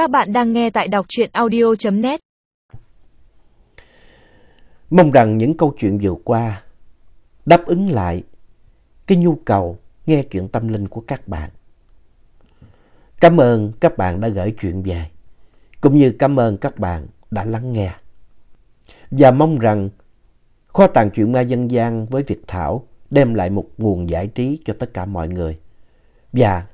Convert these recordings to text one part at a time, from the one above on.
Các bạn đang nghe tại đọc truyện audio.net. Mong rằng những câu chuyện vừa qua đáp ứng lại cái nhu cầu nghe chuyện tâm linh của các bạn. Cảm ơn các bạn đã gửi chuyện về, cũng như cảm ơn các bạn đã lắng nghe. Và mong rằng kho tàng chuyện ma dân gian với Việt Thảo đem lại một nguồn giải trí cho tất cả mọi người. Và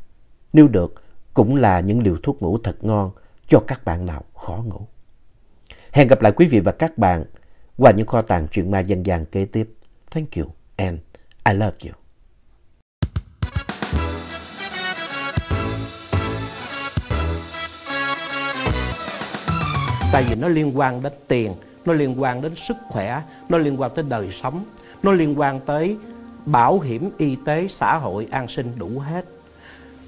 nếu được, cũng là những liều thuốc ngủ thật ngon cho các bạn nào khó ngủ. Hẹn gặp lại quý vị và các bạn qua những kho tàng chuyện ma dân gian kế tiếp. Thank you and I love you. Tại vì nó liên quan đến tiền, nó liên quan đến sức khỏe, nó liên quan tới đời sống, nó liên quan tới bảo hiểm y tế, xã hội, an sinh đủ hết.